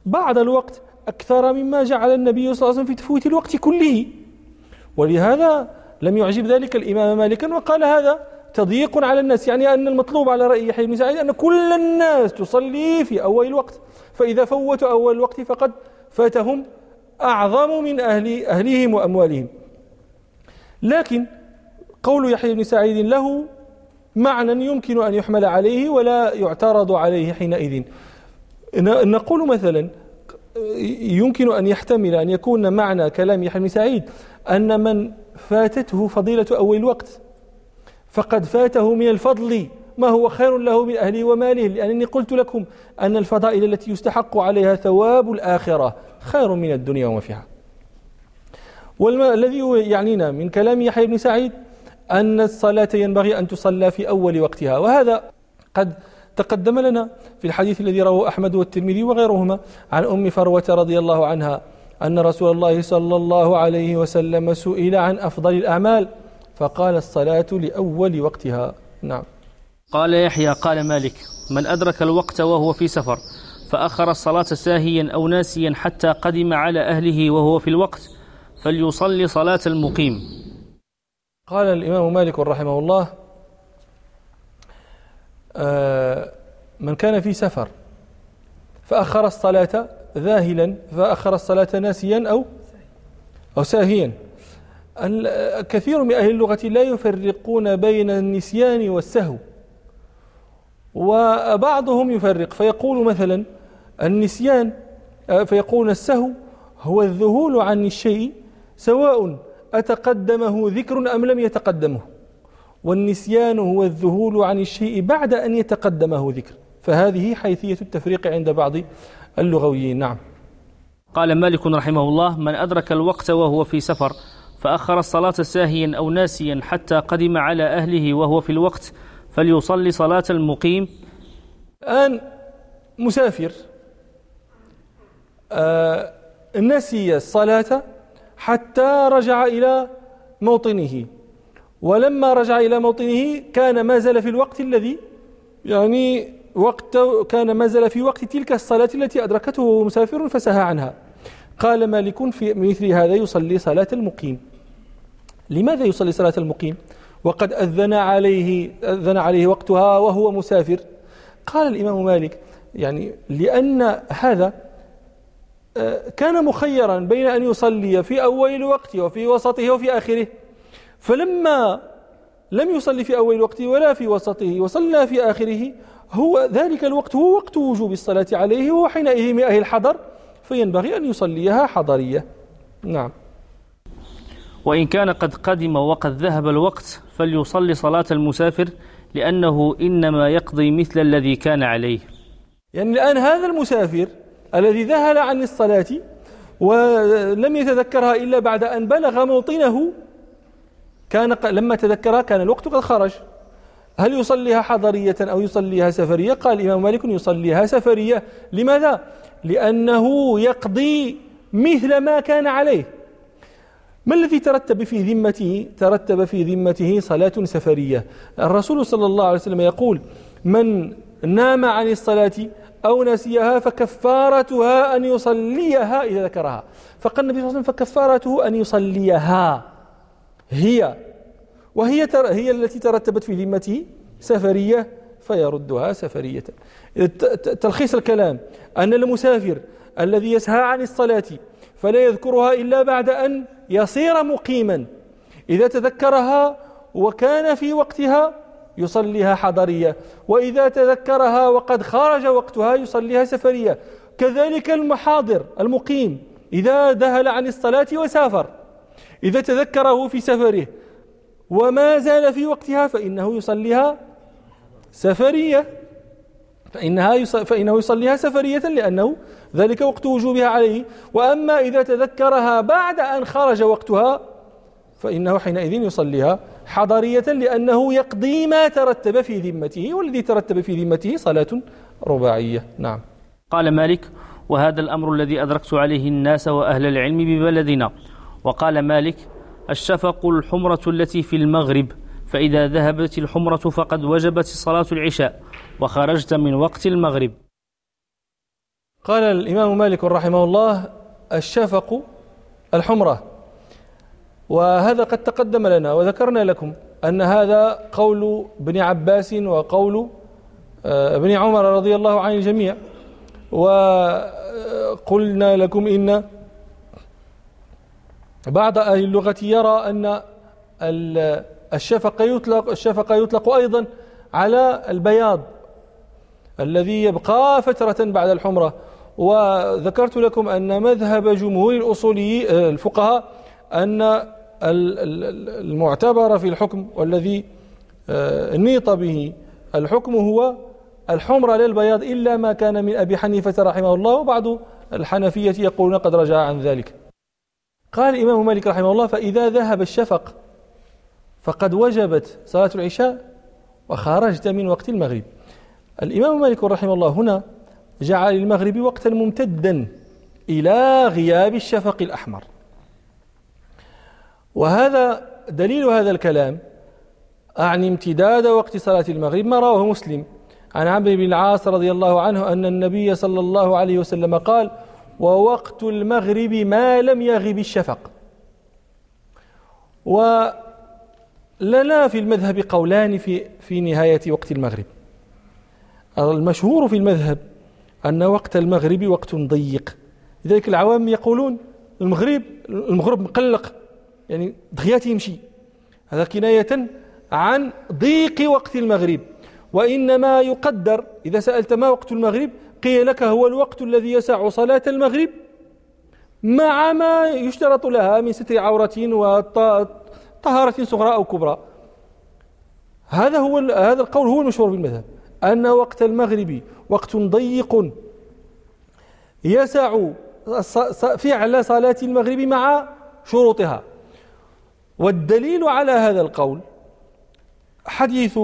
بعض الوقت أكثر مما جعل النبي صلى الله عليه وسلم في تفويت الوقت كله. ولهذا لم يعجب ذلك الإمام مالكا وقال هذا تضييق على الناس يعني أن المطلوب على رأي يحيى بن سعيد أن كل الناس تصلي في أول الوقت. فإذا فوتوا أول الوقت فقد فاتهم أعظم من أهل أهلهم وأموالهم. لكن قول يحيى بن سعيد له معنى يمكن أن يحمل عليه ولا يعترض عليه حينئذ. نقول مثلا يمكن أن يحتمل أن يكون معنى كلام يحيى بن سعيد أن من فاتته فضيلة أول الوقت. فقد فاته من الفضل ما هو خير له من أهله وماله لأنني قلت لكم أن الفضائل التي يستحق عليها ثواب الآخرة خير من الدنيا وما فيها. والذي يعنينا من كلام يحيى بن سعيد أن الصلاة ينبغي أن تصلى في أول وقتها وهذا قد تقدم لنا في الحديث الذي رواه أحمد والترمذي وغيرهما عن أم فروة رضي الله عنها أن رسول الله صلى الله عليه وسلم سئل عن أفضل الأعمال فقال الصلاة لأول وقتها. نعم. قال يحيى قال مالك من أدرك الوقت وهو في سفر فأخر الصلاة ساهيا أو ناسيا حتى قدم على أهله وهو في الوقت فليصلي صلاة المقيم. قال الإمام مالك رحمه الله من كان في سفر فأخر الصلاة ذاهلا فأخر الصلاة ناسيا أو أو ساهيا. كثير من أهل اللغة لا يفرقون بين النسيان والسهو وبعضهم يفرق. فيقول مثلا النسيان آه، فيقول السهو هو الذهول عن الشيء سواء أتقدمه ذكر أم لم يتقدمه. والنسيان هو الذهول عن الشيء بعد أن يتقدمه ذكر. فهذه حيثية التفريق عند بعض اللغويين. نعم. قال مالك رحمه الله من أدرك الوقت وهو في سفر فأخر الصلاة ساهيا أو ناسيا حتى قدم على أهله وهو في الوقت فليصلي صلاة المقيم. الآن مسافر. آه نسي الصلاة حتى رجع إلى موطنه. ولما رجع إلى موطنه كان ما زال في الوقت الذي يعني وقت كان ما زال في وقت تلك الصلاة التي أدركته وهو مسافر فسهى عنها. قال مالك في مثل هذا يصلي صلاة المقيم. لماذا يصلي صلاة المقيم؟ وقد أذن عليه أذن عليه وقتها وهو مسافر. قال الإمام مالك يعني لأن هذا آه، كان مخيرا بين أن يصلي في أول الوقت وفي وسطه وفي آخره. فلما لم يصلي في أول الوقت ولا في وسطه وصلى في آخره هو ذلك الوقت هو وقت وجوب الصلاة عليه وهو حينئذ من أهل الحضر فينبغي أن يصليها حضرية. نعم. وإن كان قد قدم وقد ذهب الوقت فليصلي صلاة المسافر لأنه إنما يقضي مثل الذي كان عليه. يعني الآن هذا المسافر الذي ذهل عن الصلاة ولم يتذكرها إلا بعد أن بلغ موطنه كان لما تذكرها كان الوقت قد خرج. هل يصليها حضرية أو يصليها سفرية؟ قال الإمام مالك يصليها سفرية. لماذا؟ لأنه يقضي مثل ما كان عليه. ما الذي ترتب في ذمته؟ ترتب في ذمته صلاة سفرية. الرسول صلى الله عليه وسلم يقول من نام عن الصلاة أو نسيها فكفارتها أن يصليها إذا ذكرها. فقال النبي صلى الله عليه وسلم فكفارته أن يصليها. هي وهي هي التي ترتبت في ذمته سفرية فيردها سفرية. تلخيص الكلام أن المسافر الذي يسهى عن الصلاة فلا يذكرها إلا بعد أن يصير مقيما. إذا تذكرها وكان في وقتها يصليها حضرية وإذا تذكرها وقد خرج وقتها يصليها سفرية. كذلك المحاضر المقيم إذا ذهل عن الصلاة وسافر. إذا تذكره في سفره. وما زال في وقتها فإنه يصليها سفرية. فإنها فإنه يصليها سفرية لأنه ذلك وقت وجوبها عليه. وأما إذا تذكرها بعد أن خرج وقتها فإنه حينئذ يصليها حضرية لأنه يقضي ما ترتب في ذمته والذي ترتب في ذمته صلاة رباعية. نعم. قال مالك وهذا الأمر الذي أدركت عليه الناس وأهل العلم ببلدنا. وقال مالك الشفق الحمرة التي في المغرب فإذا ذهبت الحمرة فقد وجبت صلاة العشاء وخرجت من وقت المغرب. قال الإمام مالك رحمه الله الشفق الحمرة. وهذا قد تقدم لنا وذكرنا لكم أن هذا قول ابن عباس وقول آه، ابن عمر رضي الله عن الجميع. وقلنا لكم إن بعض أهل اللغة يرى أن الشفق يطلق الشفق يطلق أيضا على البياض الذي يبقى فترة بعد الحمرة. وذكرت لكم أن مذهب جمهور الأصولي الفقهاء أن المعتبر في الحكم والذي آه، نيط به الحكم هو الحمرة للبياض إلا ما كان من أبي حنيفة رحمه الله. وبعض الحنفية يقولون قد رجع عن ذلك. قال الإمام مالك رحمه الله فإذا ذهب الشفق فقد وجبت صلاة العشاء وخرجت من وقت المغرب. الإمام مالك رحمه الله هنا جعل المغرب وقتا ممتدا إلى غياب الشفق الأحمر. وهذا دليل هذا الكلام أعني امتداد وقت صلاة المغرب. ما رواه مسلم؟ عن عمرو بن العاص رضي الله عنه أن النبي صلى الله عليه وسلم قال ووقت المغرب ما لم يغب الشفق. ولنا في المذهب قولان في في نهاية وقت المغرب. المشهور في المذهب أن وقت المغرب وقت ضيق. لذلك العوام يقولون المغرب المغرب مقلق يعني دغيات يمشي. هذا كناية عن ضيق وقت المغرب. وإنما يقدر إذا سألت ما وقت المغرب قيل لك هو الوقت الذي يسع صلاة المغرب. مع ما يشترط لها من ستر عورة وطهارة صغرى أو كبرى. هذا هو هذا القول هو المشهور في المذهب أن وقت المغرب وقت ضيق. يسع فعل صلاة المغرب مع شروطها. والدليل على هذا القول حديث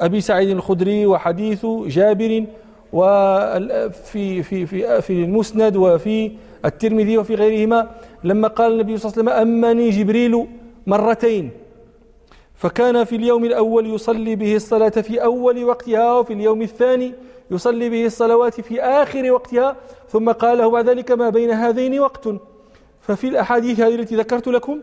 أبي سعيد الخدري وحديث جابر وفي في في في المسند وفي الترمذي وفي غيرهما لما قال النبي صلى الله عليه وسلم أمني جبريل مرتين. فكان في اليوم الأول يصلي به الصلاة في أول وقتها وفي اليوم الثاني يصلي به الصلوات في آخر وقتها ثم قال له بعد ذلك ما بين هذين وقت؟ ففي الأحاديث هذه التي ذكرت لكم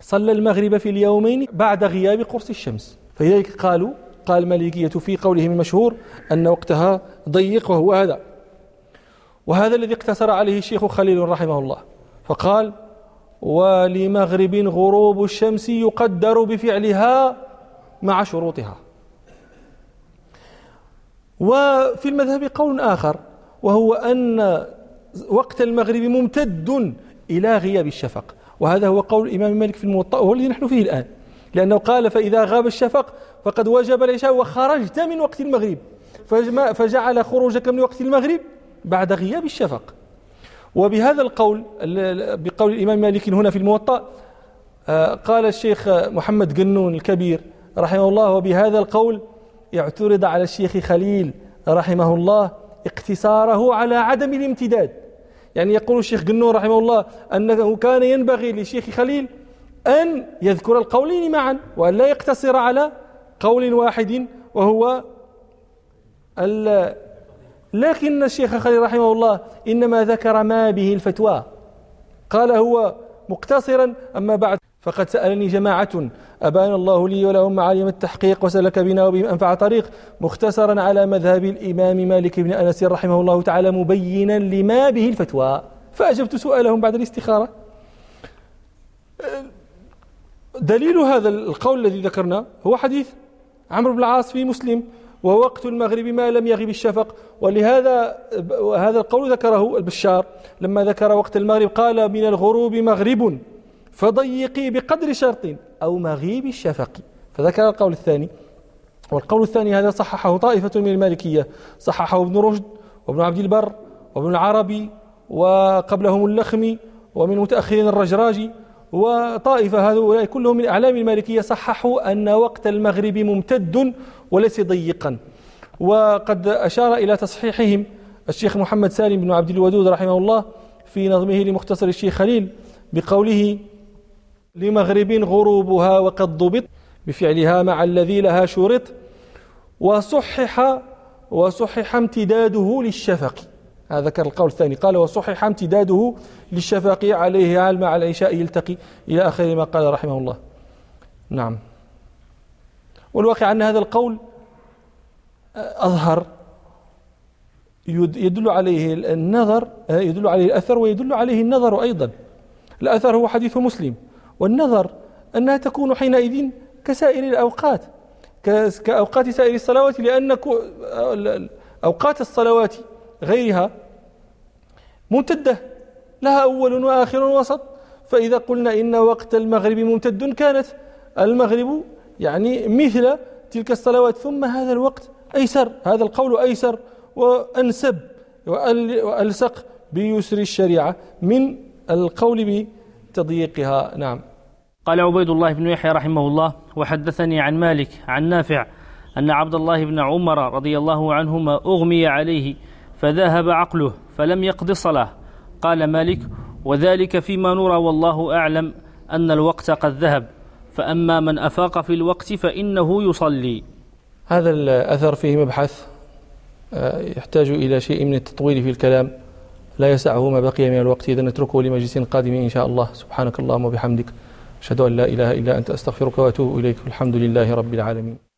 صلى المغرب في اليومين بعد غياب قرص الشمس. فلذلك قالوا قال المالكية في قولهم المشهور أن وقتها ضيق وهو هذا. وهذا الذي اقتصر عليه الشيخ خليل رحمه الله. فقال ولمغرب غروب الشمس يقدر بفعلها مع شروطها. وفي المذهب قول آخر وهو أن وقت المغرب ممتد إلى غياب الشفق. وهذا هو قول الإمام مالك في الموطأ وهو الذي نحن فيه الآن. لأنه قال فإذا غاب الشفق فقد وجب العشاء وخرجت من وقت المغرب. فجعل خروجك من وقت المغرب بعد غياب الشفق. وبهذا القول بقول الإمام مالك هنا في الموطأ آه، قال الشيخ محمد قنون الكبير رحمه الله وبهذا القول اعترض على الشيخ خليل رحمه الله اقتصاره على عدم الامتداد. يعني يقول الشيخ قنون رحمه الله أنه كان ينبغي للشيخ خليل أن يذكر القولين معا وأن لا يقتصر على قول واحد وهو لكن الشيخ خليل رحمه الله إنما ذكر ما به الفتوى. قال هو مقتصرا أما بعد فقد سألني جماعة أبان الله لي ولهم معالم التحقيق وسلك بنا وبهم أنفع طريق؟ مختصرا على مذهب الإمام مالك بن أنس رحمه الله تعالى مبينا لما به الفتوى. فأجبت سؤالهم بعد الاستخارة. دليل هذا القول الذي ذكرنا هو حديث عمرو بن العاص في مسلم ووقت المغرب ما لم يغب الشفق. ولهذا هذا القول ذكره البشار. لما ذكر وقت المغرب قال من الغروب مغرب فضيقي بقدر شرط أو مغيب الشفق. فذكر القول الثاني. والقول الثاني هذا صححه طائفة من المالكية. صححه ابن رشد وابن عبد البر وابن العربي وقبلهم اللخمي ومن متأخرين الرجراجي. وطائفة هؤلاء كلهم من أعلام المالكية صححوا أن وقت المغرب ممتد وليس ضيقا. وقد أشار إلى تصحيحهم الشيخ محمد سالم بن عبد الودود رحمه الله في نظمه لمختصر الشيخ خليل بقوله لمغرب غروبها وقد ضبط بفعلها مع الذي لها شرط وصحح وصحح امتداده للشفق. هذا ذكر القول الثاني. قال وصحح امتداده للشفق عليه عال مع العشاء يلتقي إلى آخر ما قال رحمه الله. نعم. والواقع أن هذا القول أظهر يدل عليه النظر يدل عليه الأثر ويدل عليه النظر أيضا. الأثر هو حديث مسلم. والنظر أنها تكون حينئذ كسائر الأوقات كأوقات سائر الصلوات لأن أوقات الصلوات غيرها. ممتدة. لها أول وآخر ووسط فإذا قلنا إن وقت المغرب ممتد كانت. المغرب يعني مثل تلك الصلوات. ثم هذا الوقت أيسر. هذا القول أيسر. وأنسب. وألصق بيسر الشريعة من القول بتضييقها. نعم. قال عبيد الله بن يحيى رحمه الله وحدثني عن مالك عن نافع أن عبد الله بن عمر رضي الله عنهما أغمي عليه فذهب عقله فلم يقض الصلاة قال مالك وذلك فيما نرى والله أعلم أن الوقت قد ذهب. فأما من أفاق في الوقت فإنه يصلي. هذا الأثر فيه مبحث آه، يحتاج إلى شيء من التطويل في الكلام. لا يسعه ما بقي من الوقت إذا نتركه لمجلس قادم إن شاء الله. سبحانك اللهم وبحمدك أشهد أن لا إله إلا أنت أستغفرك وأتوب إليك الحمد لله رب العالمين.